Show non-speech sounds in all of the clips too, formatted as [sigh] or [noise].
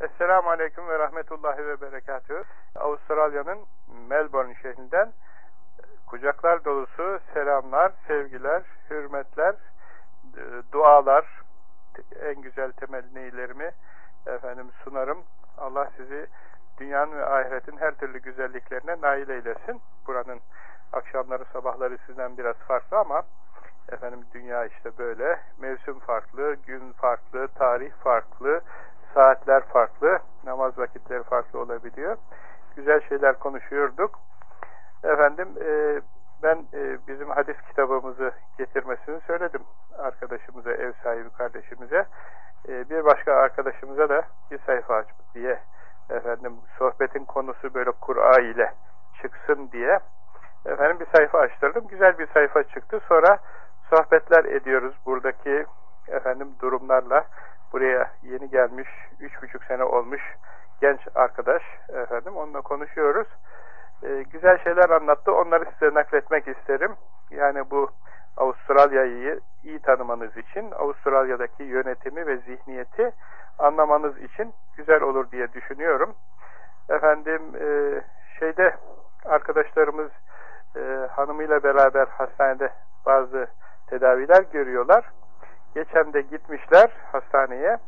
Esselamu Aleyküm ve Rahmetullahi ve Berekatühü. Avustralya'nın Melbourne şehrinden kucaklar dolusu selamlar, sevgiler, hürmetler, e, dualar, en güzel temennilerimi efendim sunarım. Allah sizi dünyanın ve ahiretin her türlü güzelliklerine nail eylesin. Buranın akşamları sabahları sizden biraz farklı ama efendim dünya işte böyle. Mevsim farklı, gün farklı, tarih farklı, saatler farklı, namaz vakitleri farklı olabiliyor. Güzel şeyler konuşuyorduk. Efendim e, ben e, bizim hadis kitabımızı getirmesini söyledim arkadaşımıza, ev sahibi kardeşimize. E, bir başka arkadaşımıza da bir sayfa aç diye efendim sohbetin konusu böyle Kur'a ile çıksın diye efendim bir sayfa açtırdım. Güzel bir sayfa çıktı. Sonra sohbetler ediyoruz buradaki efendim durumlarla. Buraya yeni gelmiş, üç buçuk sene olmuş genç arkadaş efendim onunla konuşuyoruz. Ee, güzel şeyler anlattı. Onları size nakletmek isterim. Yani bu Avustralya'yı iyi tanımanız için, Avustralya'daki yönetimi ve zihniyeti anlamanız için güzel olur diye düşünüyorum. Efendim e, şeyde arkadaşlarımız e, hanımıyla beraber hastanede bazı tedaviler görüyorlar. Geçen de gitmişler hastaneye.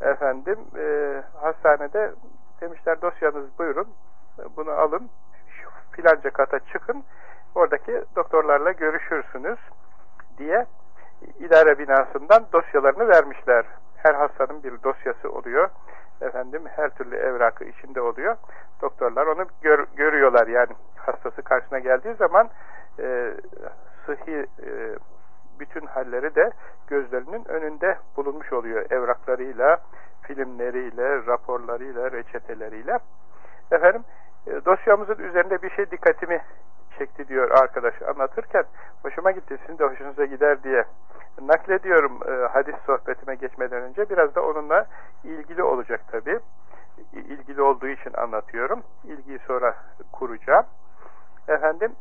Efendim e, hastanede demişler dosyanız buyurun bunu alın şu filanca kata çıkın oradaki doktorlarla görüşürsünüz diye idare binasından dosyalarını vermişler. Her hastanın bir dosyası oluyor. Efendim her türlü evrakı içinde oluyor. Doktorlar onu gör, görüyorlar yani hastası karşısına geldiği zaman e, sıhhi e, bütün halleri de gözlerinin önünde bulunmuş oluyor. Evraklarıyla, filmleriyle, raporlarıyla, reçeteleriyle. Efendim e, dosyamızın üzerinde bir şey dikkatimi çekti diyor arkadaş. Anlatırken hoşuma gitti sizin de hoşunuza gider diye naklediyorum e, hadis sohbetime geçmeden önce. Biraz da onunla ilgili olacak tabi ilgili olduğu için anlatıyorum. İlgiyi sonra kuracağım. Efendim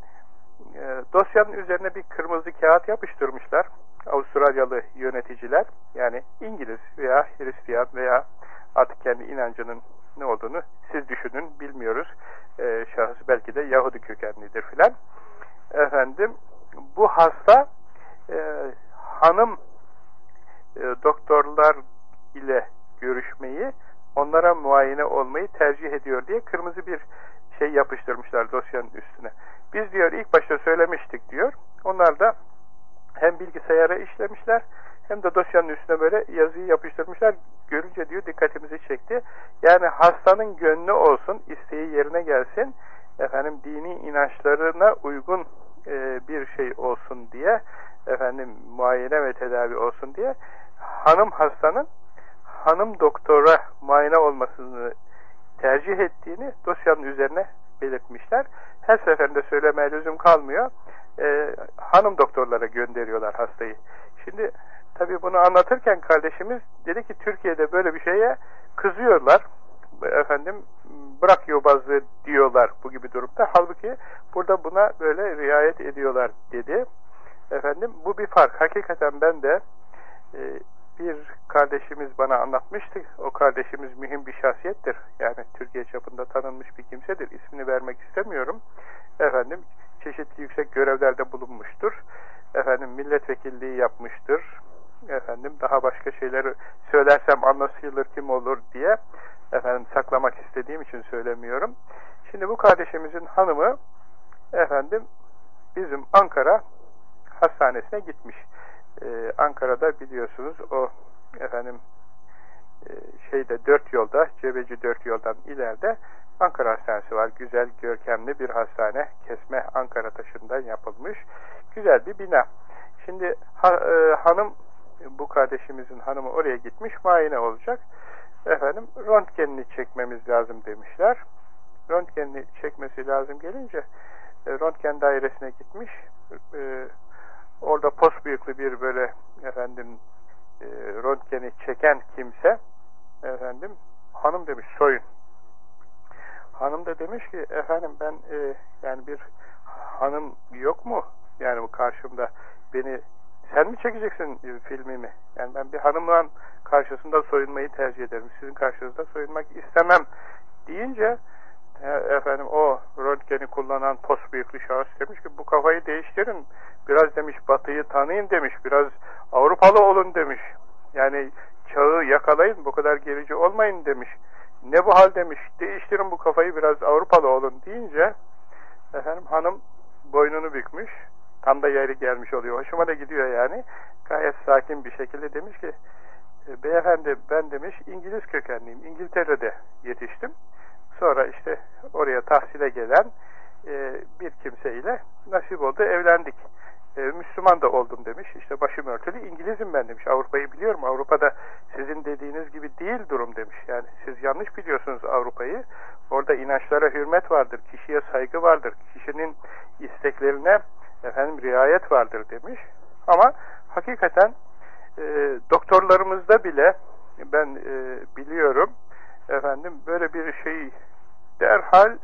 e, dosyanın üzerine bir kırmızı kağıt yapıştırmışlar. Avustralyalı yöneticiler. Yani İngiliz veya Hristiyan veya artık kendi inancının ne olduğunu siz düşünün bilmiyoruz. E, şahıs belki de Yahudi kökenlidir filan. Efendim bu hasta e, hanım e, doktorlar ile görüşmeyi onlara muayene olmayı tercih ediyor diye kırmızı bir şey yapıştırmışlar dosyanın üstüne. Biz diyor ilk başta söylemiştik diyor. Onlar da hem bilgisayara işlemişler hem de dosyanın üstüne böyle yazıyı yapıştırmışlar. Görünce diyor dikkatimizi çekti. Yani hastanın gönlü olsun, isteği yerine gelsin. Efendim dini inançlarına uygun e, bir şey olsun diye efendim muayene ve tedavi olsun diye hanım hastanın hanım doktora muayene olmasını tercih ettiğini dosyanın üzerine belirtmişler. Her seferinde söylemeye lüzum kalmıyor. Ee, hanım doktorlara gönderiyorlar hastayı. Şimdi tabi bunu anlatırken kardeşimiz dedi ki Türkiye'de böyle bir şeye kızıyorlar. Efendim bırak yobazlığı diyorlar bu gibi durumda. Halbuki burada buna böyle riayet ediyorlar dedi. Efendim bu bir fark. Hakikaten ben de e, bir kardeşimiz bana anlatmıştı. O kardeşimiz mühim bir şahsiyettir. Yani Türkiye çapında tanınmış bir kimsedir. İsmini vermek istemiyorum. Efendim çeşitli yüksek görevlerde bulunmuştur. Efendim milletvekilliği yapmıştır. Efendim daha başka şeyleri söylersem anlaşılır kim olur diye efendim saklamak istediğim için söylemiyorum. Şimdi bu kardeşimizin hanımı efendim bizim Ankara hastanesine gitmiş. Ee, Ankara'da biliyorsunuz o efendim e, şeyde dört yolda, Cebeci dört yoldan ileride Ankara Hastanesi var. Güzel, görkemli bir hastane. Kesme Ankara taşından yapılmış. Güzel bir bina. Şimdi ha, e, hanım, bu kardeşimizin hanımı oraya gitmiş, muayene olacak. Efendim, röntgenini çekmemiz lazım demişler. Röntgenini çekmesi lazım gelince, e, röntgen dairesine gitmiş. E, orada post büyüklü bir böyle efendim e, röntgeni çeken kimse efendim hanım demiş soyun. Hanım da demiş ki efendim ben e, yani bir hanım yok mu? Yani bu karşımda beni sen mi çekeceksin e, filmimi? Yani ben bir hanımın karşısında soyunmayı tercih ederim. Sizin karşınızda soyunmak istemem deyince efendim o röntgeni kullanan pos büyüklü şahıs demiş ki bu kafayı değiştirin. Biraz demiş batıyı tanıyın demiş. Biraz Avrupalı olun demiş. Yani çağı yakalayın bu kadar gerici olmayın demiş. Ne bu hal demiş. Değiştirin bu kafayı biraz Avrupalı olun deyince efendim hanım boynunu bükmüş. Tam da yeri gelmiş oluyor. Hoşuma da gidiyor yani. Gayet sakin bir şekilde demiş ki e, beyefendi ben demiş İngiliz kökenliyim. İngiltere'de yetiştim. Sonra işte oraya tahsile gelen e, bir kimseyle nasip oldu evlendik. E, Müslüman da oldum demiş. İşte başım örtülü İngilizim ben demiş. Avrupa'yı biliyorum. Avrupa'da sizin dediğiniz gibi değil durum demiş. Yani siz yanlış biliyorsunuz Avrupa'yı. Orada inançlara hürmet vardır. Kişiye saygı vardır. Kişinin isteklerine efendim riayet vardır demiş. Ama hakikaten e, doktorlarımızda bile ben e, biliyorum efendim böyle bir şeyi derhal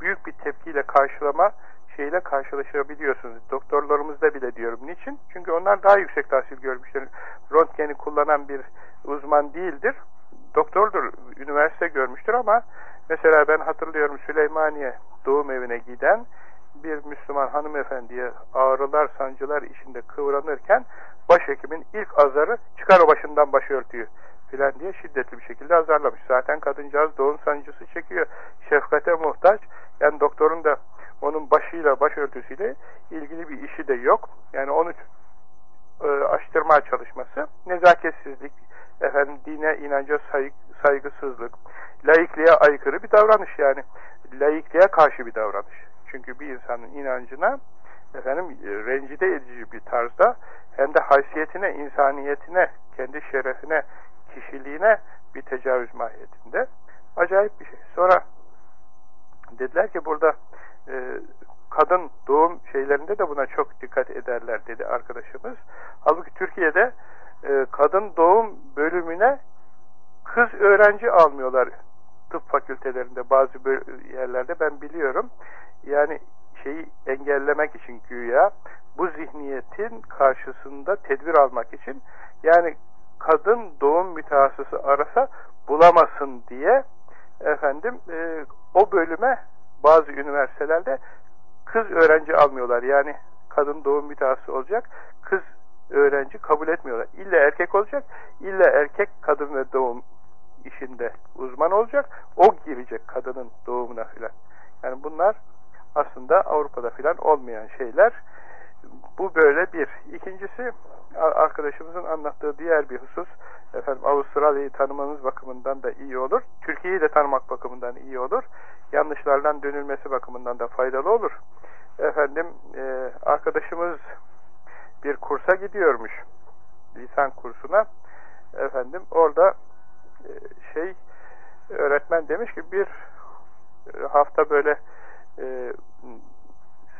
büyük bir tepkiyle karşılama şeyle karşılaşabiliyorsunuz. Doktorlarımızda bile diyorum. Niçin? Çünkü onlar daha yüksek tahsil görmüşler. Röntgeni kullanan bir uzman değildir. Doktordur, üniversite görmüştür ama mesela ben hatırlıyorum Süleymaniye doğum evine giden bir Müslüman hanımefendiye ağrılar, sancılar içinde kıvranırken başhekimin ilk azarı çıkar o başından başörtüyü filan diye şiddetli bir şekilde azarlamış. Zaten kadıncağız doğum sancısı çekiyor. Şefkate muhtaç. Yani doktorun da onun başıyla, başörtüsüyle ilgili bir işi de yok. Yani onu e, aştırma çalışması, nezaketsizlik, efendim dine, inanca saygı, saygısızlık, laikliğe aykırı bir davranış yani. Laikliğe karşı bir davranış. Çünkü bir insanın inancına efendim e, rencide edici bir tarzda hem de haysiyetine, insaniyetine, kendi şerefine, kişiliğine bir tecavüz mahiyetinde. Acayip bir şey. Sonra dediler ki burada e, kadın doğum şeylerinde de buna çok dikkat ederler dedi arkadaşımız. Halbuki Türkiye'de e, kadın doğum bölümüne kız öğrenci almıyorlar tıp fakültelerinde bazı yerlerde ben biliyorum. Yani şeyi engellemek için güya bu zihniyetin karşısında tedbir almak için yani kadın doğum mütehassısı arasa bulamasın diye efendim e, o bölüme bazı üniversitelerde kız öğrenci almıyorlar. Yani kadın doğum mütehassısı olacak, kız öğrenci kabul etmiyorlar. İlla erkek olacak, illa erkek kadın ve doğum işinde uzman olacak, o girecek kadının doğumuna filan. Yani bunlar aslında Avrupa'da filan olmayan şeyler. Bu böyle bir. İkincisi arkadaşımızın anlattığı diğer bir husus efendim Avustralya'yı tanımanız bakımından da iyi olur. Türkiye'yi de tanımak bakımından iyi olur. Yanlışlardan dönülmesi bakımından da faydalı olur. Efendim e, arkadaşımız bir kursa gidiyormuş. Lisan kursuna. Efendim orada e, şey öğretmen demiş ki bir e, hafta böyle e,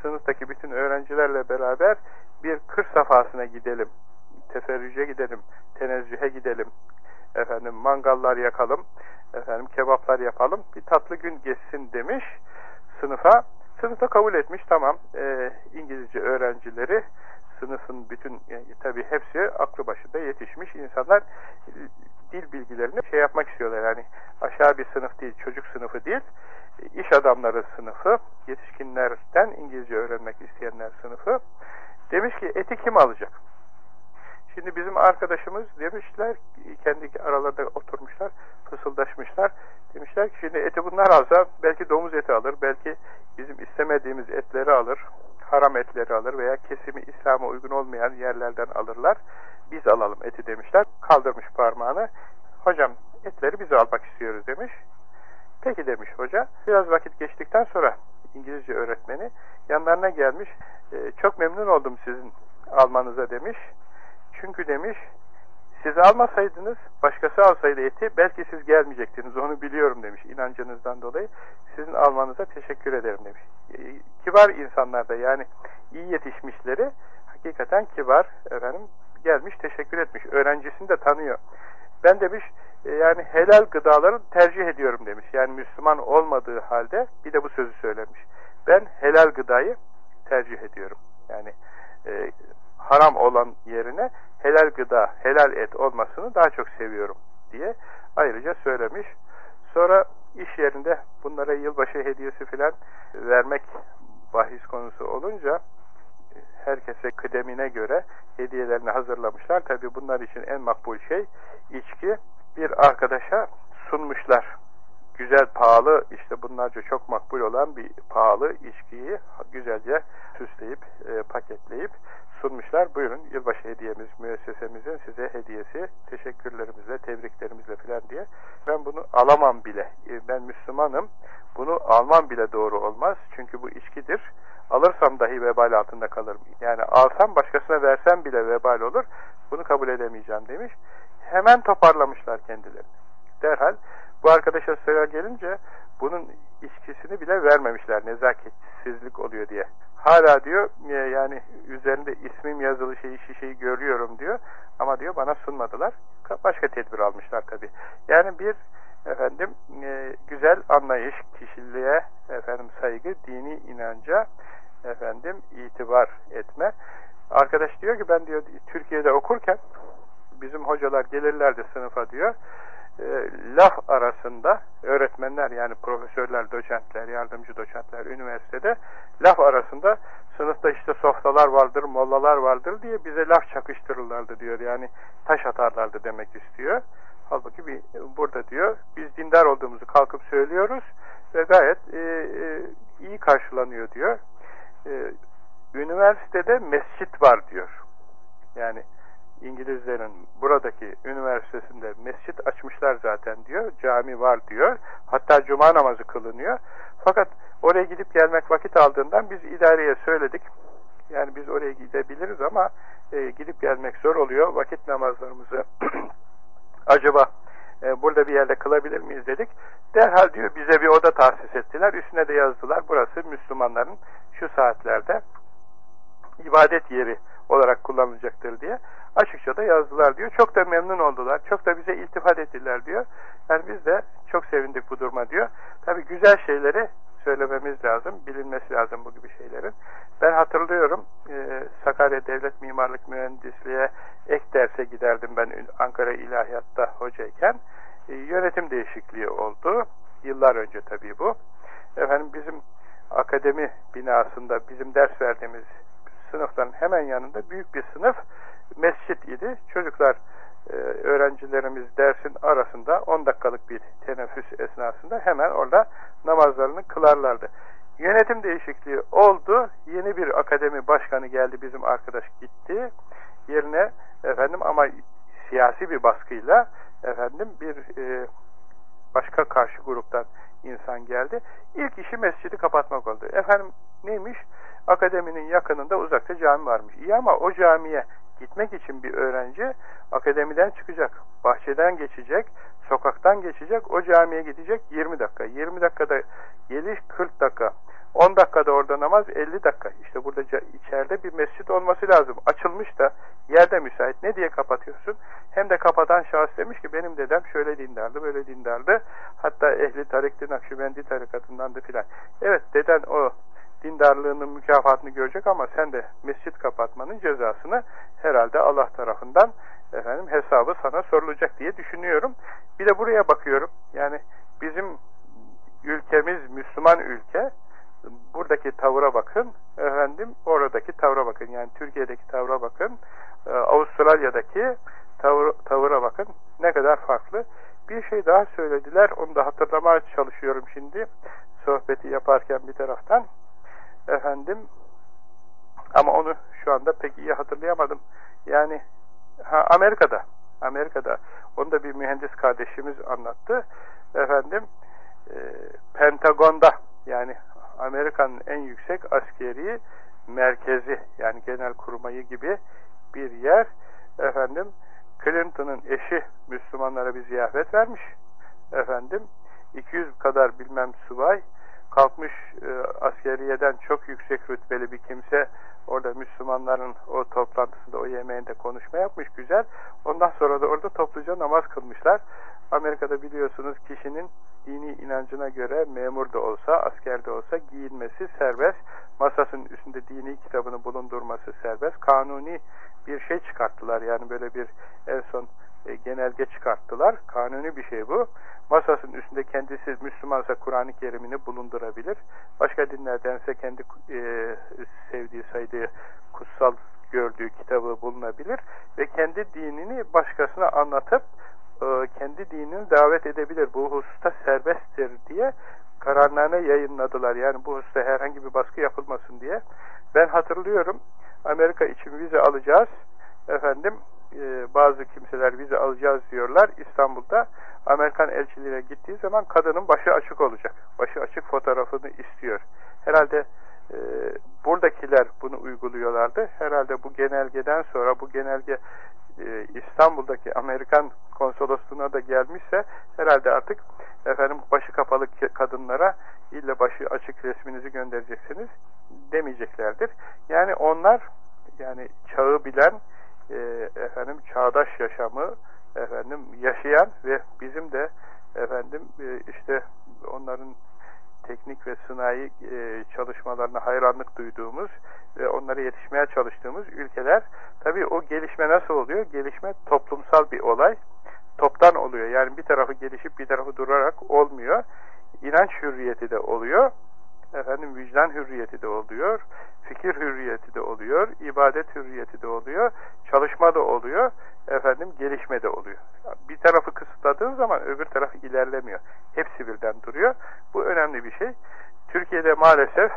sınıftaki bütün öğrencilerle beraber bir kır safhasına gidelim, teferrüce gidelim, tenezzühe gidelim, efendim mangallar yakalım, efendim kebaplar yapalım, bir tatlı gün geçsin demiş. Sınıfa. Sınıfta kabul etmiş, tamam e, İngilizce öğrencileri sınıfın bütün yani, tabii hepsi aklı başında yetişmiş insanlar dil bilgilerini şey yapmak istiyorlar. Yani aşağı bir sınıf değil çocuk sınıfı değil iş adamları sınıfı yetişkinlerden İngilizce öğrenmek isteyenler sınıfı. Demiş ki eti kim alacak? Şimdi bizim arkadaşımız demişler kendi aralarında oturmuşlar fısıldaşmışlar. Demişler ki şimdi eti bunlar alsa belki domuz eti alır belki bizim istemediğimiz etleri alır haram etleri alır veya kesimi İslam'a uygun olmayan yerlerden alırlar. Biz alalım eti demişler. Kaldırmış parmağını. Hocam etleri biz almak istiyoruz demiş. Peki demiş hoca. Biraz vakit geçtikten sonra İngilizce öğretmeni yanlarına gelmiş. E, çok memnun oldum sizin almanıza demiş. Çünkü demiş siz almasaydınız, başkası alsaydı eti belki siz gelmeyecektiniz. Onu biliyorum demiş inancınızdan dolayı. Sizin almanıza teşekkür ederim demiş. E, kibar insanlar da yani iyi yetişmişleri hakikaten kibar efendim gelmiş teşekkür etmiş. Öğrencisini de tanıyor. Ben demiş e, yani helal gıdaları tercih ediyorum demiş. Yani Müslüman olmadığı halde bir de bu sözü söylemiş. Ben helal gıdayı tercih ediyorum. Yani e, haram olan yerine helal gıda, helal et olmasını daha çok seviyorum diye ayrıca söylemiş. Sonra iş yerinde bunlara yılbaşı hediyesi filan vermek bahis konusu olunca herkese kıdemine göre hediyelerini hazırlamışlar. Tabi bunlar için en makbul şey içki. Bir arkadaşa sunmuşlar. Güzel, pahalı, işte bunlarca çok makbul olan bir pahalı içkiyi güzelce süsleyip, e, paketleyip sunmuşlar. Buyurun yılbaşı hediyemiz müessesemizin size hediyesi teşekkürlerimizle, tebriklerimizle filan diye. Ben bunu alamam bile. E, ben Müslümanım. Bunu almam bile doğru olmaz. Çünkü bu içkidir. Alırsam dahi vebal altında kalırım. Yani alsam başkasına versem bile vebal olur. Bunu kabul edemeyeceğim demiş. Hemen toparlamışlar kendilerini. Derhal bu arkadaşa sıra gelince bunun içkisini bile vermemişler nezaketsizlik oluyor diye. Hala diyor e, yani üzerinde ismim yazılı şeyi şişeyi görüyorum diyor ama diyor bana sunmadılar. Başka tedbir almışlar tabi. Yani bir efendim e, güzel anlayış, kişiliğe efendim saygı, dini inanca efendim itibar etme. Arkadaş diyor ki ben diyor Türkiye'de okurken bizim hocalar gelirlerdi sınıfa diyor e, laf arasında öğretmenler yani profesörler, doçentler, yardımcı doçentler üniversitede laf arasında sınıfta işte softalar vardır, mollalar vardır diye bize laf çakıştırırlardı diyor. Yani taş atarlardı demek istiyor. Halbuki bir, burada diyor biz dindar olduğumuzu kalkıp söylüyoruz ve gayet e, e, iyi karşılanıyor diyor. E, üniversitede mescit var diyor. Yani İngilizlerin buradaki üniversitesinde mescit açmışlar zaten diyor. Cami var diyor. Hatta cuma namazı kılınıyor. Fakat oraya gidip gelmek vakit aldığından biz idareye söyledik. Yani biz oraya gidebiliriz ama e, gidip gelmek zor oluyor. Vakit namazlarımızı [clears throat] acaba e, burada bir yerde kılabilir miyiz dedik. Derhal diyor bize bir oda tahsis ettiler. Üstüne de yazdılar. Burası Müslümanların şu saatlerde ibadet yeri olarak kullanılacaktır diye açıkça da yazdılar diyor. Çok da memnun oldular. Çok da bize iltifat ettiler diyor. Yani biz de çok sevindik bu duruma diyor. Tabi güzel şeyleri söylememiz lazım. Bilinmesi lazım bu gibi şeylerin. Ben hatırlıyorum e, Sakarya Devlet Mimarlık Mühendisliğe ek derse giderdim ben Ankara İlahiyat'ta hocayken. E, yönetim değişikliği oldu. Yıllar önce tabii bu. Efendim bizim akademi binasında bizim ders verdiğimiz sınıfların hemen yanında büyük bir sınıf mescit idi. Çocuklar e, öğrencilerimiz dersin arasında 10 dakikalık bir teneffüs esnasında hemen orada namazlarını kılarlardı. Yönetim değişikliği oldu. Yeni bir akademi başkanı geldi. Bizim arkadaş gitti. Yerine efendim ama siyasi bir baskıyla efendim bir e, başka karşı gruptan insan geldi. İlk işi mescidi kapatmak oldu. Efendim neymiş? Akademinin yakınında uzakta cami varmış. İyi ama o camiye gitmek için bir öğrenci akademiden çıkacak, bahçeden geçecek, sokaktan geçecek, o camiye gidecek 20 dakika. 20 dakikada geliş 40 dakika. 10 dakikada orada namaz 50 dakika. İşte burada içeride bir mescit olması lazım. Açılmış da yerde müsait. Ne diye kapatıyorsun? Hem de kapatan şahıs demiş ki benim dedem şöyle dindardı, böyle dindardı. Hatta ehli tarikti, nakşibendi tarikatındandı filan. Evet deden o dindarlığının mükafatını görecek ama sen de mescit kapatmanın cezasını herhalde Allah tarafından efendim hesabı sana sorulacak diye düşünüyorum. Bir de buraya bakıyorum. Yani bizim ülkemiz Müslüman ülke. Buradaki tavra bakın. Efendim oradaki tavra bakın. Yani Türkiye'deki tavra bakın. Ee, Avustralya'daki tavır, bakın. Ne kadar farklı. Bir şey daha söylediler. Onu da hatırlamaya çalışıyorum şimdi. Sohbeti yaparken bir taraftan efendim ama onu şu anda pek iyi hatırlayamadım. Yani ha, Amerika'da Amerika'da onu da bir mühendis kardeşimiz anlattı. Efendim e, Pentagon'da yani Amerika'nın en yüksek askeri merkezi yani genel kurmayı gibi bir yer. Efendim Clinton'ın eşi Müslümanlara bir ziyafet vermiş. Efendim 200 kadar bilmem subay kalkmış e, askeriyeden çok yüksek rütbeli bir kimse orada Müslümanların o toplantısında o yemeğinde konuşma yapmış güzel. Ondan sonra da orada topluca namaz kılmışlar. Amerika'da biliyorsunuz kişinin dini inancına göre memur da olsa, asker de olsa giyinmesi serbest. Masasının üstünde dini kitabını bulundurması serbest. Kanuni bir şey çıkarttılar. Yani böyle bir en son e, genelge çıkarttılar. Kanuni bir şey bu. Masasının üstünde kendisi Müslümansa Kur'an-ı Kerim'ini bulundurabilir. Başka dinlerdense kendi e, sevdiği, saydığı, kutsal gördüğü kitabı bulunabilir ve kendi dinini başkasına anlatıp e, kendi dinini davet edebilir. Bu hususta serbesttir diye kararname yayınladılar. Yani bu hususta herhangi bir baskı yapılmasın diye. Ben hatırlıyorum Amerika için vize alacağız. Efendim e, bazı kimseler vize alacağız diyorlar. İstanbul'da Amerikan elçiliğine gittiği zaman kadının başı açık olacak. Başı açık fotoğrafını istiyor. Herhalde e, buradakiler bunu uyguluyorlardı. Herhalde bu genelgeden sonra bu genelge e, İstanbul'daki Amerikan konsolosluğuna da gelmişse herhalde artık efendim başı kapalı kadınlara illa başı açık resminizi göndereceksiniz demeyeceklerdir. Yani onlar yani çağı bilen e, efendim çağdaş yaşamı efendim yaşayan ve bizim de efendim e, işte onların teknik ve sınai e, çalışmalarına hayranlık duyduğumuz ve onlara yetişmeye çalıştığımız ülkeler tabii o gelişme nasıl oluyor? Gelişme toplumsal bir olay. Toptan oluyor. Yani bir tarafı gelişip bir tarafı durarak olmuyor. İnanç hürriyeti de oluyor efendim vicdan hürriyeti de oluyor, fikir hürriyeti de oluyor, ibadet hürriyeti de oluyor, çalışma da oluyor, efendim gelişme de oluyor. Bir tarafı kısıtladığın zaman öbür taraf ilerlemiyor. Hepsi birden duruyor. Bu önemli bir şey. Türkiye'de maalesef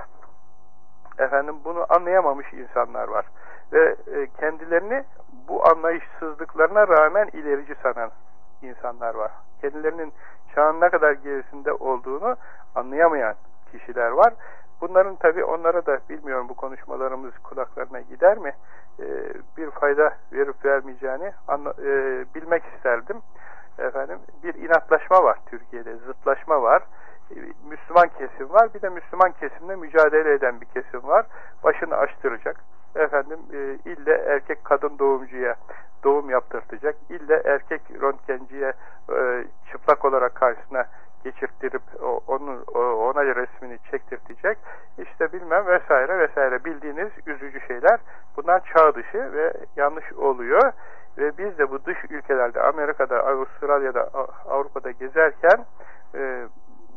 efendim bunu anlayamamış insanlar var. Ve e, kendilerini bu anlayışsızlıklarına rağmen ilerici sanan insanlar var. Kendilerinin çağın ne kadar gerisinde olduğunu anlayamayan kişiler var. Bunların tabi onlara da bilmiyorum bu konuşmalarımız kulaklarına gider mi e, bir fayda verip vermeyeceğini anla, e, bilmek isterdim. Efendim bir inatlaşma var Türkiye'de, zıtlaşma var. E, Müslüman kesim var, bir de Müslüman kesimle mücadele eden bir kesim var. Başını açtıracak. Efendim e, ille erkek kadın doğumcuya doğum yaptırtacak. İlle erkek röntgenciye e, çıplak olarak karşısına geçirttirip onun ona resmini çektirtecek. İşte bilmem vesaire vesaire bildiğiniz üzücü şeyler. Bunlar çağ dışı ve yanlış oluyor. Ve biz de bu dış ülkelerde Amerika'da Avustralya'da Avrupa'da gezerken e,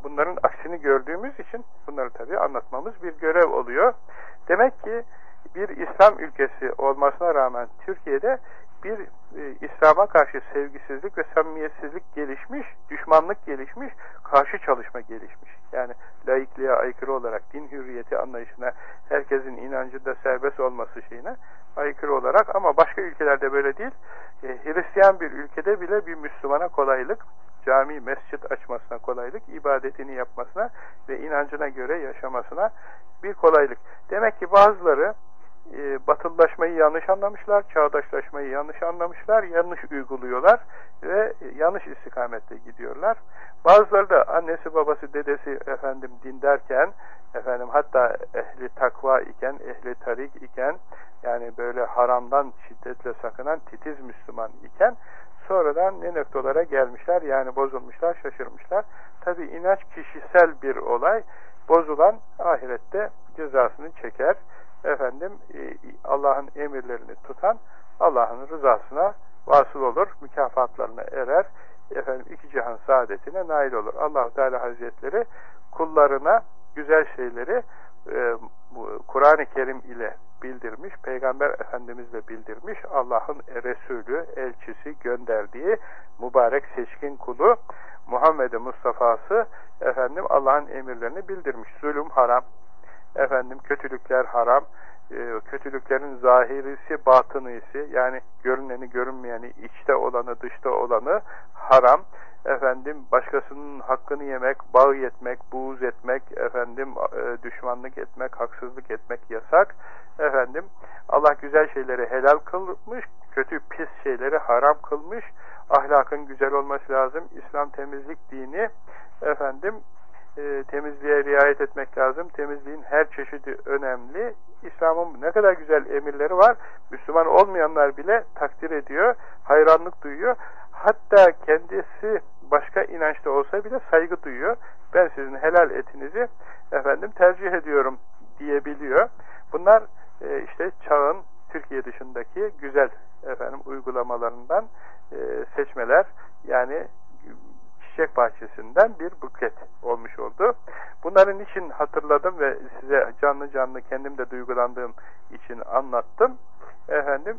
bunların aksini gördüğümüz için bunları tabii anlatmamız bir görev oluyor. Demek ki bir İslam ülkesi olmasına rağmen Türkiye'de bir e, İslam'a karşı sevgisizlik ve samimiyetsizlik gelişmiş, düşmanlık gelişmiş, karşı çalışma gelişmiş. Yani laikliğe aykırı olarak din hürriyeti anlayışına, herkesin inancında serbest olması şeyine aykırı olarak ama başka ülkelerde böyle değil. E, Hristiyan bir ülkede bile bir Müslümana kolaylık, cami, mescit açmasına kolaylık, ibadetini yapmasına ve inancına göre yaşamasına bir kolaylık. Demek ki bazıları e, batılılaşmayı yanlış anlamışlar, çağdaşlaşmayı yanlış anlamışlar, yanlış uyguluyorlar ve yanlış istikamette gidiyorlar. Bazıları da annesi, babası, dedesi efendim din derken, efendim hatta ehli takva iken, ehli tarik iken, yani böyle haramdan şiddetle sakınan titiz Müslüman iken, sonradan ne noktalara gelmişler, yani bozulmuşlar, şaşırmışlar. Tabi inanç kişisel bir olay, bozulan ahirette cezasını çeker efendim e, Allah'ın emirlerini tutan Allah'ın rızasına vasıl olur, mükafatlarına erer, efendim iki cihan saadetine nail olur. allah Teala Hazretleri kullarına güzel şeyleri e, Kur'an-ı Kerim ile bildirmiş, Peygamber Efendimizle bildirmiş, Allah'ın Resulü, elçisi gönderdiği mübarek seçkin kulu Muhammed Mustafa'sı efendim Allah'ın emirlerini bildirmiş. Zulüm haram, efendim kötülükler haram, e, kötülüklerin zahirisi, batınisi yani görüneni, görünmeyeni, içte olanı, dışta olanı haram. Efendim başkasının hakkını yemek, bağ etmek, buğz etmek, efendim e, düşmanlık etmek, haksızlık etmek yasak. Efendim Allah güzel şeyleri helal kılmış, kötü pis şeyleri haram kılmış. Ahlakın güzel olması lazım. İslam temizlik dini efendim e, temizliğe riayet etmek lazım. Temizliğin her çeşidi önemli. İslam'ın ne kadar güzel emirleri var. Müslüman olmayanlar bile takdir ediyor, hayranlık duyuyor. Hatta kendisi başka inançta olsa bile saygı duyuyor. Ben sizin helal etinizi efendim tercih ediyorum diyebiliyor. Bunlar e, işte çağın Türkiye dışındaki güzel efendim uygulamalarından e, seçmeler yani çiçek bahçesinden bir buket olmuş oldu. Bunların için hatırladım ve size canlı canlı kendim de duygulandığım için anlattım. Efendim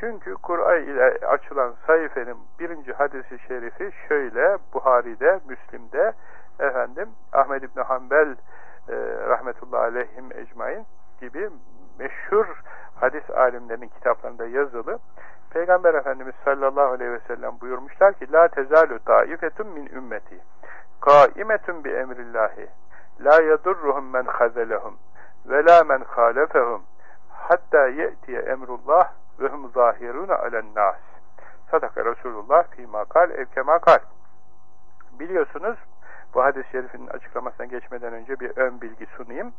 çünkü Kur'an ile açılan sayfenin birinci hadisi şerifi şöyle Buhari'de, Müslim'de efendim Ahmed İbni Hanbel e, rahmetullahi aleyhim ecmain gibi meşhur hadis alimlerinin kitaplarında yazılı Peygamber Efendimiz sallallahu aleyhi ve sellem buyurmuşlar ki La tezalu taifetun min ümmeti. Kaimetun bi emrillahi. La yadurruhum men hazelehum ve la men halefehum hatta ye'tiye emrullah ve hum zahiruna alen nas. Sadaka Resulullah fîmâ kal evkemâ kal biliyorsunuz bu hadis-i şerifin açıklamasına geçmeden önce bir ön bilgi sunayım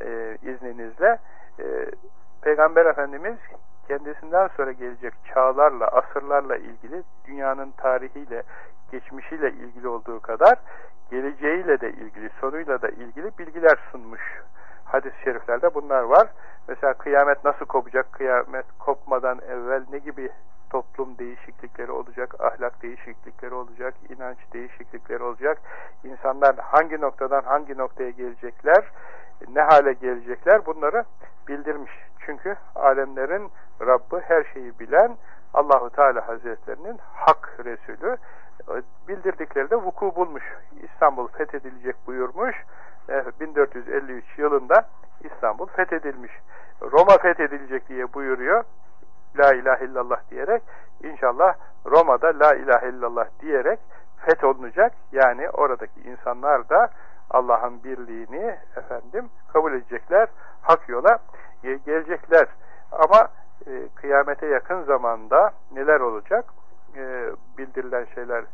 e, izninizle e, Peygamber Efendimiz kendisinden sonra gelecek çağlarla, asırlarla ilgili dünyanın tarihiyle, geçmişiyle ilgili olduğu kadar geleceğiyle de ilgili, sonuyla da ilgili bilgiler sunmuş. Hadis-i şeriflerde bunlar var. Mesela kıyamet nasıl kopacak, kıyamet kopmadan evvel ne gibi toplum değişiklikleri olacak, ahlak değişiklikleri olacak, inanç değişiklikleri olacak, insanlar hangi noktadan hangi noktaya gelecekler, ne hale gelecekler bunları bildirmiş. Çünkü alemlerin Rabbı her şeyi bilen Allahu Teala Hazretlerinin hak Resulü bildirdikleri de vuku bulmuş. İstanbul fethedilecek buyurmuş. 1453 e, yılında İstanbul fethedilmiş. Roma fethedilecek diye buyuruyor. La ilahe illallah diyerek inşallah Roma'da la ilahe illallah diyerek fetholunacak. Yani oradaki insanlar da Allah'ın birliğini efendim kabul edecekler. Hak yola gelecekler. Ama e, kıyamete yakın zamanda neler olacak? E, bildirilen şeyler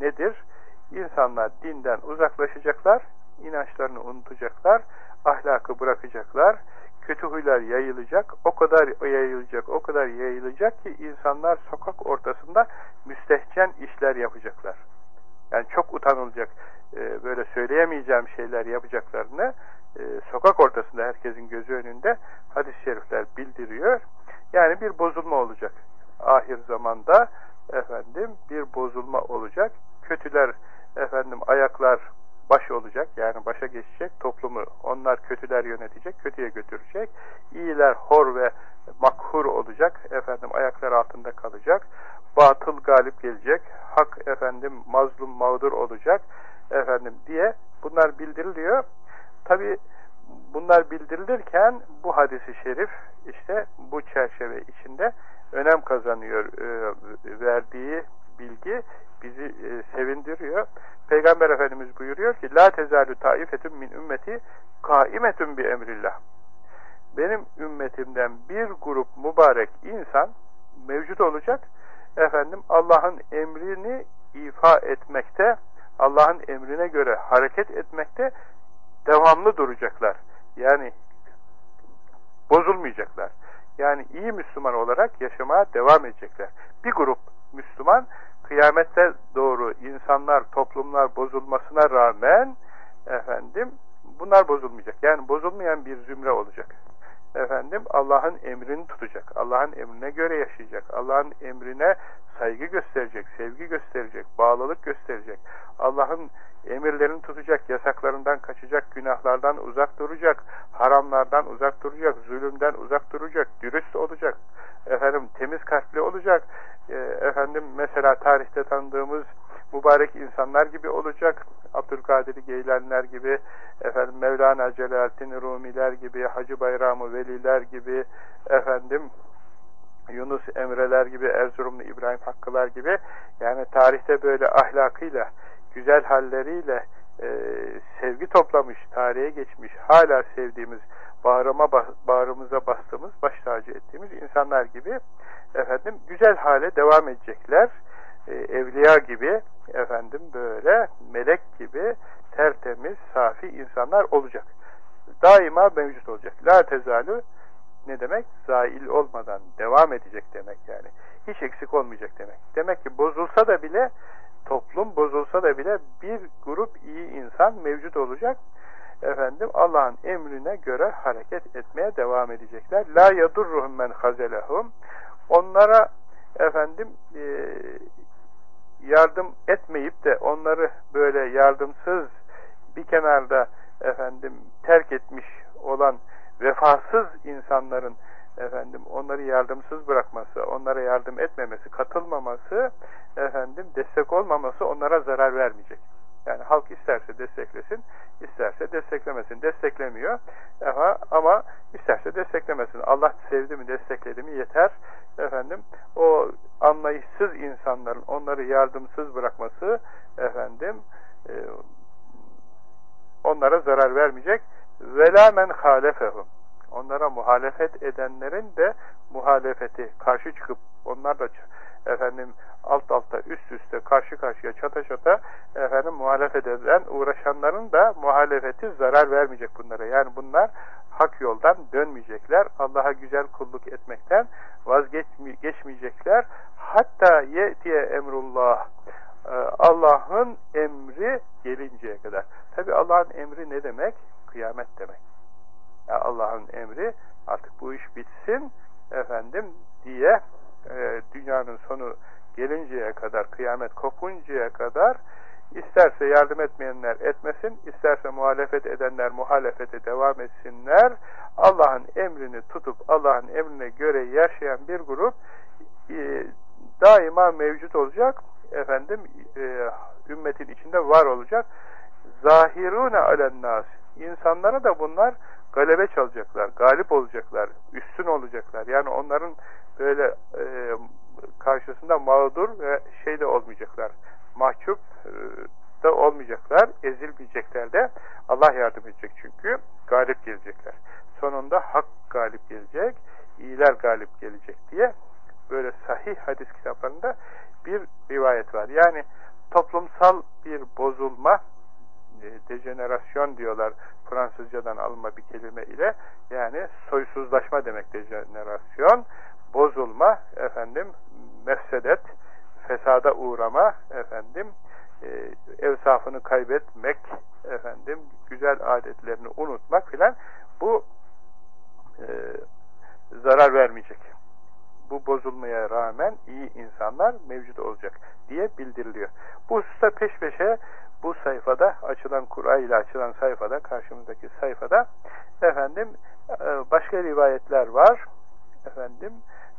nedir? İnsanlar dinden uzaklaşacaklar, inançlarını unutacaklar, ahlakı bırakacaklar, kötü huylar yayılacak, o kadar yayılacak, o kadar yayılacak ki insanlar sokak ortasında müstehcen işler yapacaklar. Yani çok utanılacak, e, böyle söyleyemeyeceğim şeyler yapacaklarını e, sokak ortasında herkesin gözü önünde hadis-i şerifler bildiriyor. Yani bir bozulma olacak. Ahir zamanda efendim bir bozulma olacak. Kötüler efendim ayaklar baş olacak yani başa geçecek toplumu. Onlar kötüler yönetecek kötüye götürecek. İyiler hor ve makhur olacak efendim ayaklar altında kalacak. Batıl galip gelecek hak efendim mazlum mağdur olacak efendim diye bunlar bildiriliyor. Tabi bunlar bildirilirken bu hadisi şerif işte bu çerçeve içinde önem kazanıyor e, verdiği bilgi bizi e, sevindiriyor. Peygamber Efendimiz buyuruyor ki La tezalü taifetun min ümmeti kaimetun bi emrillah. Benim ümmetimden bir grup mübarek insan mevcut olacak. Efendim Allah'ın emrini ifa etmekte, Allah'ın emrine göre hareket etmekte devamlı duracaklar. Yani bozulmayacaklar. Yani iyi Müslüman olarak yaşamaya devam edecekler. Bir grup Müslüman kıyamette doğru insanlar, toplumlar bozulmasına rağmen efendim bunlar bozulmayacak. Yani bozulmayan bir zümre olacak. Efendim Allah'ın emrini tutacak. Allah'ın emrine göre yaşayacak. Allah'ın emrine saygı gösterecek, sevgi gösterecek, bağlılık gösterecek. Allah'ın emirlerini tutacak, yasaklarından kaçacak, günahlardan uzak duracak, haramlardan uzak duracak, zulümden uzak duracak, dürüst olacak, efendim temiz kalpli olacak, e, efendim mesela tarihte tanıdığımız mübarek insanlar gibi olacak, Abdülkadir Geylenler gibi, efendim Mevlana Celaleddin Rumiler gibi, Hacı Bayramı Veliler gibi, efendim Yunus Emreler gibi, Erzurumlu İbrahim Hakkılar gibi yani tarihte böyle ahlakıyla, güzel halleriyle e, sevgi toplamış, tarihe geçmiş, hala sevdiğimiz, bağrıma, bağrımıza bastığımız, baş tacı ettiğimiz insanlar gibi efendim güzel hale devam edecekler. E, evliya gibi efendim böyle melek gibi tertemiz, safi insanlar olacak. Daima mevcut olacak. La tezalü ne demek? Zail olmadan devam edecek demek yani. Hiç eksik olmayacak demek. Demek ki bozulsa da bile toplum bozulsa da bile bir grup iyi insan mevcut olacak. Efendim Allah'ın emrine göre hareket etmeye devam edecekler. La yadurruhum men hazelehum. Onlara efendim e, yardım etmeyip de onları böyle yardımsız bir kenarda efendim terk etmiş olan vefasız insanların efendim onları yardımsız bırakması, onlara yardım etmemesi, katılmaması, efendim destek olmaması onlara zarar vermeyecek. Yani halk isterse desteklesin, isterse desteklemesin. Desteklemiyor ama, ama isterse desteklemesin. Allah sevdi mi, destekledi mi yeter. Efendim o anlayışsız insanların onları yardımsız bırakması efendim e, onlara zarar vermeyecek. Vela men halefehum. Onlara muhalefet edenlerin de muhalefeti karşı çıkıp onlar da efendim alt alta üst üste karşı karşıya çata çata efendim muhalefet eden uğraşanların da muhalefeti zarar vermeyecek bunlara. Yani bunlar hak yoldan dönmeyecekler. Allah'a güzel kulluk etmekten vazgeçmeyecekler. Hatta yetiye emrullah Allah'ın emri gelinceye kadar. Tabi Allah'ın emri ne demek? Kıyamet demek. Yani Allah'ın emri artık bu iş bitsin efendim diye e, dünyanın sonu gelinceye kadar, kıyamet kopuncaya kadar isterse yardım etmeyenler etmesin, isterse muhalefet edenler muhalefete devam etsinler. Allah'ın emrini tutup Allah'ın emrine göre yaşayan bir grup e, daima mevcut olacak. Efendim e, ümmetin içinde var olacak. Zahirune alennas. İnsanlara da bunlar galebe çalacaklar, galip olacaklar, üstün olacaklar. Yani onların böyle e, karşısında mağdur ve şey de olmayacaklar, mahcup e, da olmayacaklar, ezilmeyecekler de Allah yardım edecek çünkü galip gelecekler. Sonunda hak galip gelecek, iyiler galip gelecek diye böyle sahih hadis kitaplarında bir rivayet var. Yani toplumsal bir bozulma, e, dejenerasyon diyorlar Fransızcadan alma bir kelime ile yani soysuzlaşma demek dejenerasyon bozulma efendim mefsedet fesada uğrama efendim e, evsafını kaybetmek efendim güzel adetlerini unutmak filan bu e, zarar vermeyecek bu bozulmaya rağmen iyi insanlar mevcut olacak diye bildiriliyor. Bu hususta peş peşe bu sayfada açılan Kur'an ile açılan sayfada karşımızdaki sayfada efendim e, başka rivayetler var. Efendim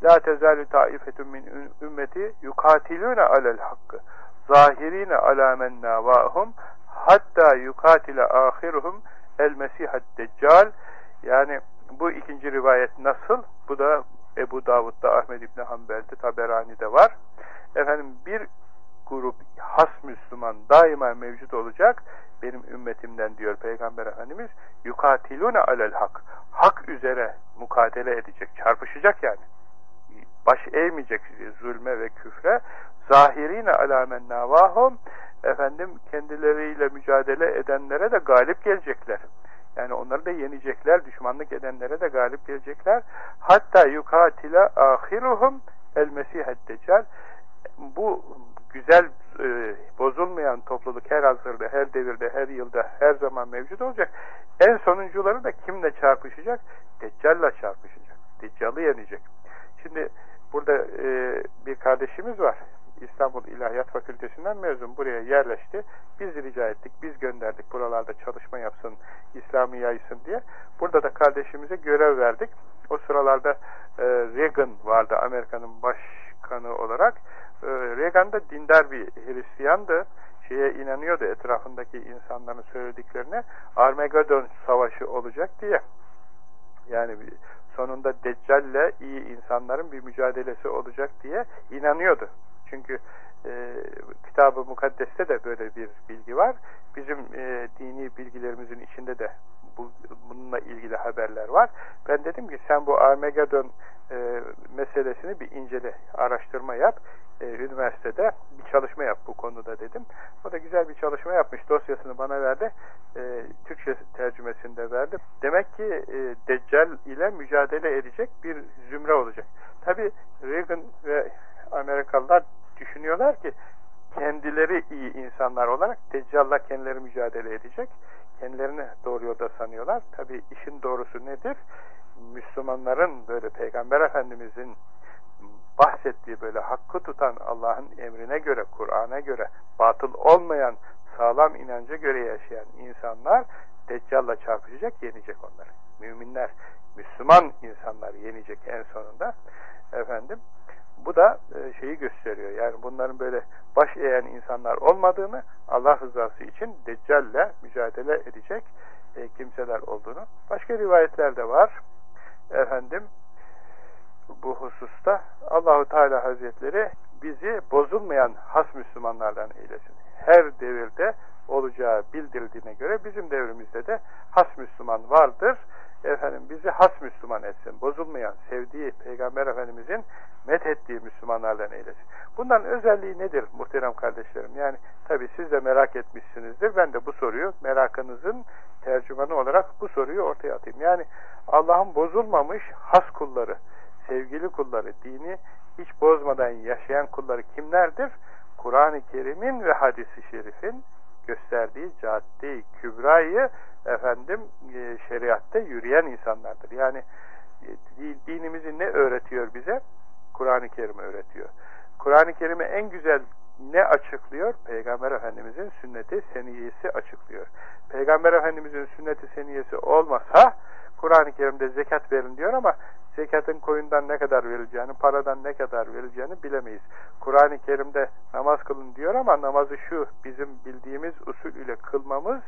La tezalü taifetun min ümmeti yukatilune alel hakkı zahirine ala men navahum hatta yukatile ahiruhum el mesihad deccal yani bu ikinci rivayet nasıl? Bu da Ebu Davud'da, Ahmed İbni Hanbel'de, Taberani'de var. Efendim bir grup has Müslüman daima mevcut olacak. Benim ümmetimden diyor Peygamber Efendimiz yukatilune alel hak. Hak üzere mukatele edecek, çarpışacak yani. Baş eğmeyecek zulme ve küfre. Zahirine alamen navahum efendim kendileriyle mücadele edenlere de galip gelecekler. Yani onları da yenecekler, düşmanlık edenlere de galip gelecekler. Hatta yukatile ahiruhum el deccal. Bu güzel e, bozulmayan topluluk her hazırda, her devirde, her yılda, her zaman mevcut olacak. En sonuncuları da kimle çarpışacak? Deccal'la çarpışacak. Deccal'ı yenecek. Şimdi burada e, bir kardeşimiz var. İstanbul İlahiyat Fakültesinden mezun buraya yerleşti. Biz rica ettik, biz gönderdik buralarda çalışma yapsın, İslam'ı yaysın diye. Burada da kardeşimize görev verdik. O sıralarda e, Reagan vardı Amerika'nın başkanı olarak. E, Reagan da dindar bir Hristiyandı. Şeye inanıyordu etrafındaki insanların söylediklerine. Armageddon savaşı olacak diye. Yani sonunda Deccal'le iyi insanların bir mücadelesi olacak diye inanıyordu. Çünkü e, kitab-ı mukaddeste de böyle bir bilgi var. Bizim e, dini bilgilerimizin içinde de bu, bununla ilgili haberler var. Ben dedim ki sen bu Armageddon e, meselesini bir incele, araştırma yap. E, üniversitede bir çalışma yap bu konuda dedim. O da güzel bir çalışma yapmış. Dosyasını bana verdi. E, Türkçe tercümesinde verdi. Demek ki e, Deccal ile mücadele edecek bir zümre olacak. Tabi Reagan ve Amerikalılar düşünüyorlar ki kendileri iyi insanlar olarak Deccal'la kendileri mücadele edecek. Kendilerini doğru yolda sanıyorlar. Tabi işin doğrusu nedir? Müslümanların böyle Peygamber Efendimizin bahsettiği böyle hakkı tutan Allah'ın emrine göre, Kur'an'a göre, batıl olmayan sağlam inanca göre yaşayan insanlar Deccal'la çarpışacak, yenecek onları. Müminler, Müslüman insanlar yenecek en sonunda. Efendim, bu da e, şeyi gösteriyor. Yani bunların böyle baş eğen insanlar olmadığını, Allah rızası için Deccal'le mücadele edecek e, kimseler olduğunu. Başka rivayetler de var. Efendim, bu hususta Allahu Teala Hazretleri bizi bozulmayan has Müslümanlardan eylesin. Her devirde olacağı bildirildiğine göre bizim devrimizde de has Müslüman vardır. Efendim bizi has Müslüman etsin. Bozulmayan, sevdiği Peygamber Efendimizin methettiği Müslümanlardan eylesin. Bundan özelliği nedir muhterem kardeşlerim? Yani tabi siz de merak etmişsinizdir. Ben de bu soruyu merakınızın tercümanı olarak bu soruyu ortaya atayım. Yani Allah'ın bozulmamış has kulları, sevgili kulları, dini hiç bozmadan yaşayan kulları kimlerdir? Kur'an-ı Kerim'in ve hadisi şerifin gösterdiği cadde-i kübrayı efendim e, şeriatta yürüyen insanlardır. Yani e, dinimizi ne öğretiyor bize? Kur'an-ı Kerim öğretiyor. Kur'an-ı Kerim'i en güzel ne açıklıyor? Peygamber Efendimizin sünneti seniyesi açıklıyor. Peygamber Efendimizin sünneti seniyesi olmasa Kur'an-ı Kerim'de zekat verin diyor ama zekatın koyundan ne kadar verileceğini, paradan ne kadar verileceğini bilemeyiz. Kur'an-ı Kerim'de namaz kılın diyor ama namazı şu bizim bildiğimiz usul ile kılmamız,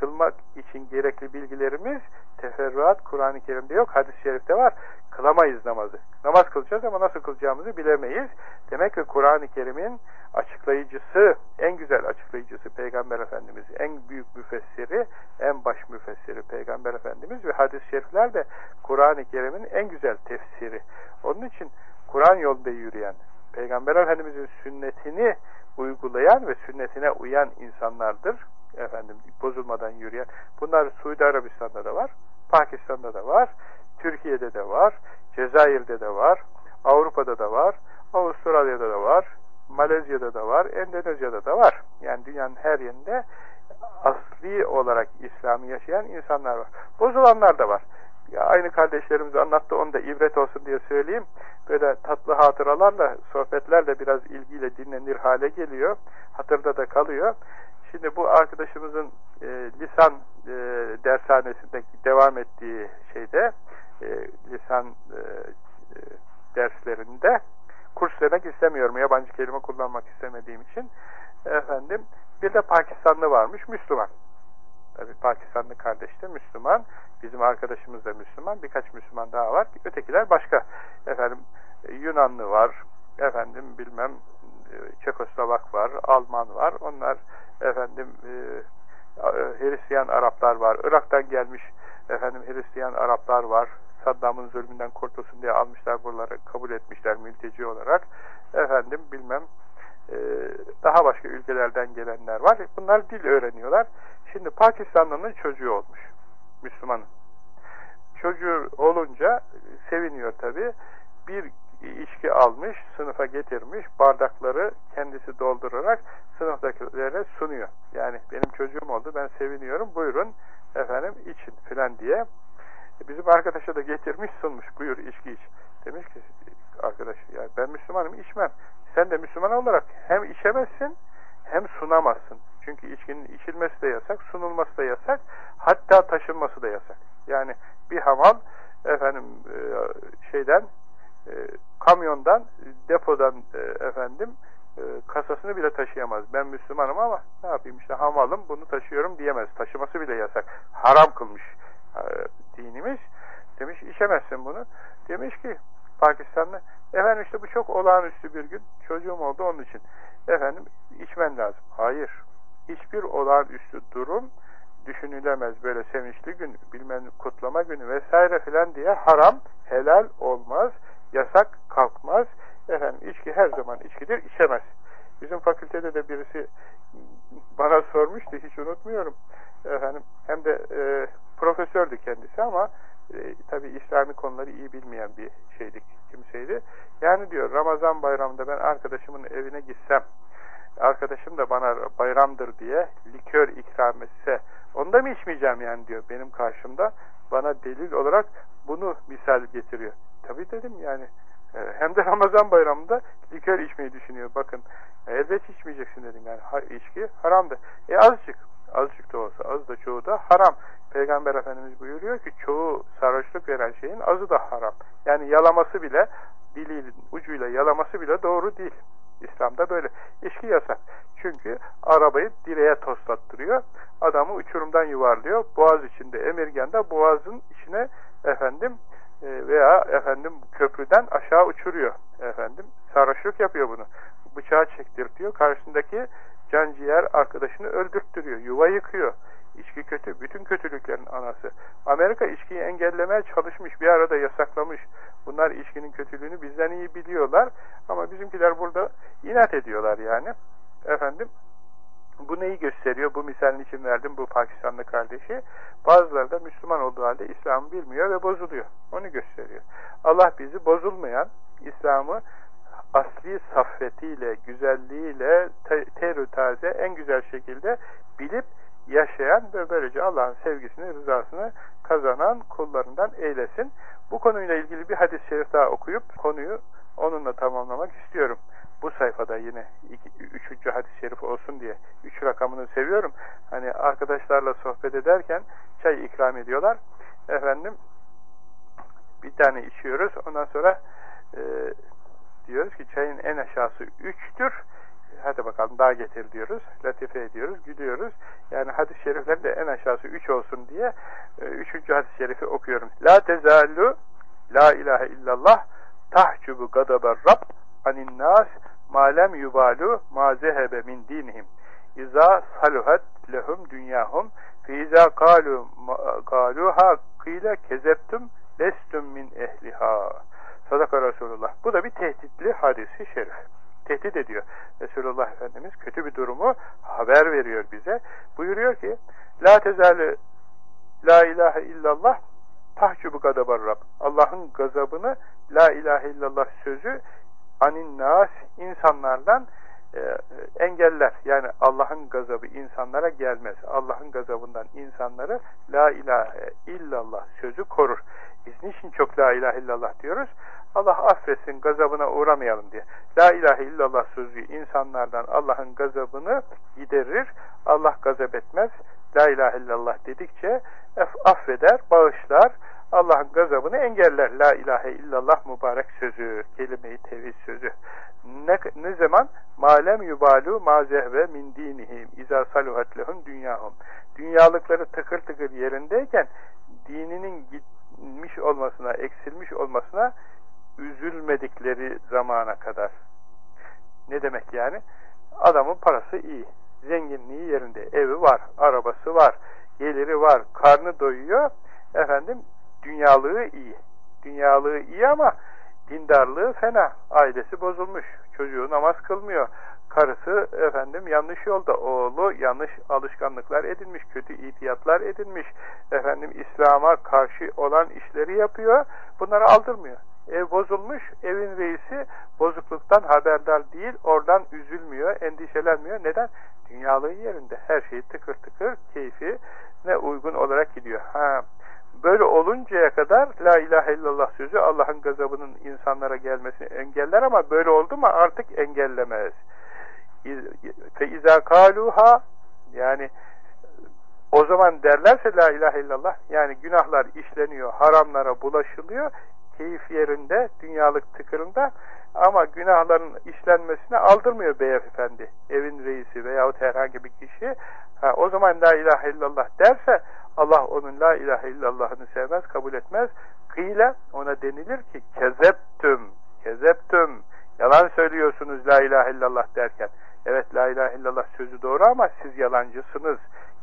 kılmak için gerekli bilgilerimiz teferruat Kur'an-ı Kerim'de yok, hadis-i şerifte var. Kılamayız namazı. Namaz kılacağız ama nasıl kılacağımızı bilemeyiz. Demek ki Kur'an-ı Kerim'in açıklayıcısı, en güzel açıklayıcısı Peygamber Efendimiz, en büyük müfessiri, en baş müfessiri Peygamber Efendimiz ve hadis-i şerifler de Kur'an-ı Kerim'in en güzel tefsiri. Onun için Kur'an yolunda yürüyen, Peygamber Efendimiz'in sünnetini uygulayan ve sünnetine uyan insanlardır. Efendim bozulmadan yürüyen. Bunlar Suudi Arabistan'da da var, Pakistan'da da var, Türkiye'de de var, Cezayir'de de var, Avrupa'da da var, Avustralya'da da var, Malezya'da da var, Endonezya'da da var. Yani dünyanın her yerinde asli olarak İslam'ı yaşayan insanlar var. Bozulanlar da var. Ya aynı kardeşlerimiz anlattı onu da ibret olsun diye söyleyeyim. Böyle tatlı hatıralarla, sohbetlerle biraz ilgiyle dinlenir hale geliyor. Hatırda da kalıyor. Şimdi bu arkadaşımızın e, lisan e, dershanesinde devam ettiği şeyde e, lisan e, e, derslerinde kurs demek istemiyorum. Yabancı kelime kullanmak istemediğim için. Efendim bir de Pakistanlı varmış Müslüman. Tabii Pakistanlı kardeş de Müslüman. Bizim arkadaşımız da Müslüman. Birkaç Müslüman daha var. Ötekiler başka. Efendim Yunanlı var. Efendim bilmem Çekoslovak var. Alman var. Onlar efendim e, Hristiyan Araplar var. Irak'tan gelmiş efendim Hristiyan Araplar var. Saddam'ın zulmünden kurtulsun diye almışlar buraları kabul etmişler mülteci olarak. Efendim bilmem e, daha başka ülkelerden gelenler var. Bunlar dil öğreniyorlar. Şimdi Pakistanlı'nın çocuğu olmuş. Müslümanın. Çocuğu olunca seviniyor tabi. Bir içki almış, sınıfa getirmiş, bardakları kendisi doldurarak sınıftakilere sunuyor. Yani benim çocuğum oldu, ben seviniyorum, buyurun efendim için filan diye. Bizim arkadaşa da getirmiş sunmuş, buyur içki iç. Demiş ki arkadaş, yani ben Müslümanım içmem. Sen de Müslüman olarak hem içemezsin hem sunamazsın. Çünkü içkinin içilmesi de yasak, sunulması da yasak, hatta taşınması da yasak. Yani bir hamal efendim şeyden kamyondan, depodan efendim kasasını bile taşıyamaz. Ben Müslümanım ama ne yapayım işte hamalım bunu taşıyorum diyemez. Taşıması bile yasak. Haram kılmış dinimiz. Demiş içemezsin bunu. Demiş ki Pakistanlı efendim işte bu çok olağanüstü bir gün çocuğum oldu onun için. Efendim içmen lazım. Hayır. Hiçbir olağanüstü durum düşünülemez böyle sevinçli gün, bilmem kutlama günü vesaire filan diye haram, helal olmaz, yasak kalkmaz. Efendim içki her zaman içkidir, içemez. Bizim fakültede de birisi bana sormuştu, hiç unutmuyorum. Efendim hem de e, profesördü kendisi ama e, tabi İslami konuları iyi bilmeyen bir şeydik, kimseydi. Yani diyor Ramazan bayramında ben arkadaşımın evine gitsem, arkadaşım da bana bayramdır diye likör ikram etse, onda mı içmeyeceğim yani diyor benim karşımda. Bana delil olarak bunu misal getiriyor. Tabi dedim yani e, hem de Ramazan bayramında likör içmeyi düşünüyor. Bakın elbet içmeyeceksin dedim yani içki haramdır. E azıcık azıcık da olsa az da çoğu da haram. Peygamber Efendimiz buyuruyor ki çoğu sarhoşluk veren şeyin azı da haram. Yani yalaması bile diliyle ucuyla yalaması bile doğru değil. İslam'da böyle. İçki yasak. Çünkü arabayı direğe toslattırıyor. Adamı uçurumdan yuvarlıyor. Boğaz içinde emirgende boğazın içine efendim veya efendim köprüden aşağı uçuruyor. Efendim sarhoşluk yapıyor bunu. Bıçağı çektirtiyor. Karşısındaki can ciğer arkadaşını öldürttürüyor. Yuva yıkıyor. İçki kötü. Bütün kötülüklerin anası. Amerika içkiyi engellemeye çalışmış. Bir arada yasaklamış. Bunlar içkinin kötülüğünü bizden iyi biliyorlar. Ama bizimkiler burada inat ediyorlar yani. Efendim bu neyi gösteriyor? Bu misalin için verdim bu Pakistanlı kardeşi. Bazıları da Müslüman olduğu halde İslam'ı bilmiyor ve bozuluyor. Onu gösteriyor. Allah bizi bozulmayan, İslam'ı asli saffetiyle, güzelliğiyle, terü taze en güzel şekilde bilip yaşayan ve böylece Allah'ın sevgisini, rızasını kazanan kullarından eylesin. Bu konuyla ilgili bir hadis-i şerif daha okuyup konuyu onunla tamamlamak istiyorum. Bu sayfada yine iki, üçüncü hadis-i şerif olsun diye üç rakamını seviyorum. Hani arkadaşlarla sohbet ederken çay ikram ediyorlar. Efendim bir tane içiyoruz. Ondan sonra e, diyoruz ki çayın en aşağısı üçtür hadi bakalım daha getir diyoruz. Latife ediyoruz, gülüyoruz. Yani hadis-i şeriflerin de en aşağısı üç olsun diye e, üçüncü hadis-i şerifi okuyorum. La tezalu la ilahe illallah tahcubu gadaber rab anin nas malem yubalu ma zehebe min dinihim. İza saluhat lehum dünyahum fi iza kalu kaluha kıyle kezeptum lestum min ehliha. Sadaka Resulullah. Bu da bir tehditli hadisi şerif tehdit ediyor. Resulullah Efendimiz kötü bir durumu haber veriyor bize. Buyuruyor ki La tezali La ilahe illallah tahcubu gadabar Rab. Allah'ın gazabını La ilahe illallah sözü anin nas insanlardan e, engeller. Yani Allah'ın gazabı insanlara gelmez. Allah'ın gazabından insanları La ilahe illallah sözü korur. Biz niçin çok La ilahe illallah diyoruz? Allah affetsin, gazabına uğramayalım diye. La ilahe illallah sözü insanlardan Allah'ın gazabını giderir. Allah gazap etmez. La ilahe illallah dedikçe affeder, bağışlar. Allah'ın gazabını engeller. La ilahe illallah mübarek sözü, kelime-i tevhid sözü. Ne, ne zaman? Malem yubalu mazehve min dinihim izâ saluhat lehum dünyahum. Dünyalıkları tıkır tıkır yerindeyken dininin gitmiş olmasına, eksilmiş olmasına üzülmedikleri zamana kadar. Ne demek yani? Adamın parası iyi, zenginliği yerinde, evi var, arabası var, geliri var, karnı doyuyor. Efendim, dünyalığı iyi. Dünyalığı iyi ama dindarlığı fena. Ailesi bozulmuş, çocuğu namaz kılmıyor, karısı efendim yanlış yolda, oğlu yanlış alışkanlıklar edinmiş, kötü itiyatlar edinmiş, efendim İslam'a karşı olan işleri yapıyor, bunları aldırmıyor. Ev bozulmuş, evin reisi bozukluktan haberdar değil, oradan üzülmüyor, endişelenmiyor. Neden? Dünyalığı yerinde. Her şey tıkır tıkır, keyfi ne uygun olarak gidiyor. Ha, böyle oluncaya kadar La ilahe illallah sözü Allah'ın gazabının insanlara gelmesini engeller ama böyle oldu mu artık engellemez. Fe izâ kâluha yani o zaman derlerse La ilahe illallah yani günahlar işleniyor, haramlara bulaşılıyor keyif yerinde, dünyalık tıkırında ama günahların işlenmesine aldırmıyor beyefendi, evin reisi veyahut herhangi bir kişi. Ha, o zaman la ilahe illallah derse Allah onun la ilahe illallahını sevmez, kabul etmez. Kıyle ona denilir ki kezeptüm, kezeptüm, yalan söylüyorsunuz la ilahe illallah derken. Evet la ilahe illallah sözü doğru ama siz yalancısınız.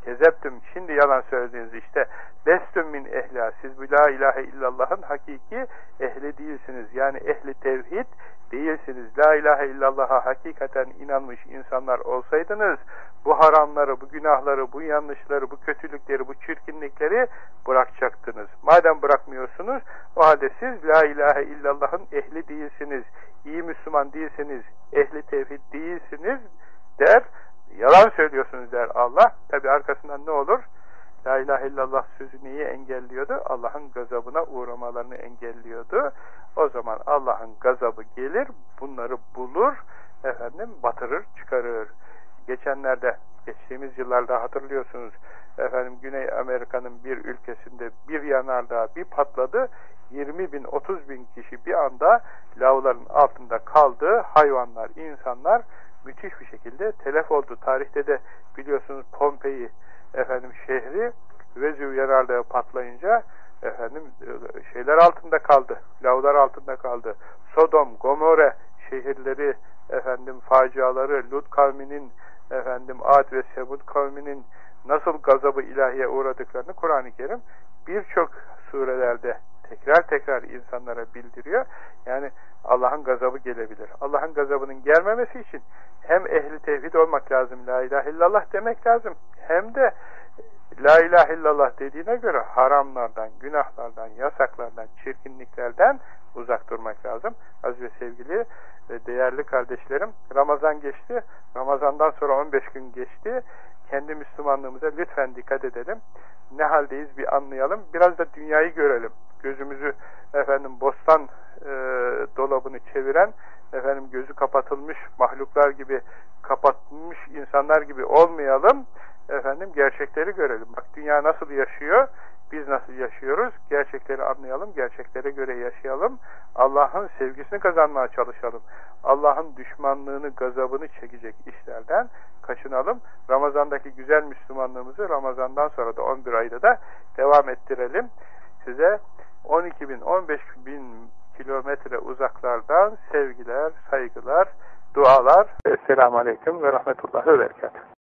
Kezeptüm. Şimdi yalan söylediniz işte. Lestüm min ehla. Siz bu la ilahe illallah'ın hakiki ehli değilsiniz. Yani ehli tevhid değilsiniz. La ilahe illallah'a hakikaten inanmış insanlar olsaydınız bu haramları, bu günahları, bu yanlışları, bu kötülükleri, bu çirkinlikleri bırakacaktınız. Madem bırakmıyorsunuz o halde siz la ilahe illallah'ın ehli değilsiniz. iyi Müslüman değilsiniz. Ehli tevhid değilsiniz der Yalan söylüyorsunuz der Allah. Tabi arkasından ne olur? La ilahe illallah sözü neyi engelliyordu? Allah'ın gazabına uğramalarını engelliyordu. O zaman Allah'ın gazabı gelir, bunları bulur, efendim batırır, çıkarır. Geçenlerde, geçtiğimiz yıllarda hatırlıyorsunuz, efendim Güney Amerika'nın bir ülkesinde bir yanardağ bir patladı, 20 bin, 30 bin kişi bir anda lavların altında kaldı, hayvanlar, insanlar, müthiş bir şekilde telef oldu. Tarihte de biliyorsunuz Pompei efendim şehri Vezüv yanarlığı patlayınca efendim şeyler altında kaldı. Lavlar altında kaldı. Sodom, Gomorre şehirleri efendim faciaları Lut kavminin efendim Ad ve Sebud kavminin nasıl gazabı ilahiye uğradıklarını Kur'an-ı Kerim birçok surelerde tekrar tekrar insanlara bildiriyor. Yani Allah'ın gazabı gelebilir. Allah'ın gazabının gelmemesi için hem ehli tevhid olmak lazım, la ilahe illallah demek lazım. Hem de la ilahe illallah dediğine göre haramlardan, günahlardan, yasaklardan, çirkinliklerden uzak durmak lazım. Aziz ve sevgili ve değerli kardeşlerim, Ramazan geçti. Ramazandan sonra 15 gün geçti. Kendi Müslümanlığımıza lütfen dikkat edelim. Ne haldeyiz bir anlayalım. Biraz da dünyayı görelim. Gözümüzü efendim bostan e, dolabını çeviren efendim gözü kapatılmış mahluklar gibi kapatmış insanlar gibi olmayalım. Efendim gerçekleri görelim. Bak dünya nasıl yaşıyor? Biz nasıl yaşıyoruz? Gerçekleri anlayalım, gerçeklere göre yaşayalım. Allah'ın sevgisini kazanmaya çalışalım. Allah'ın düşmanlığını, gazabını çekecek işlerden kaçınalım. Ramazandaki güzel Müslümanlığımızı Ramazandan sonra da 11 ayda da devam ettirelim. Size 12 bin, 15 bin kilometre uzaklardan sevgiler, saygılar, dualar. Esselamu Aleyküm ve Rahmetullahi ve Berekatuhu.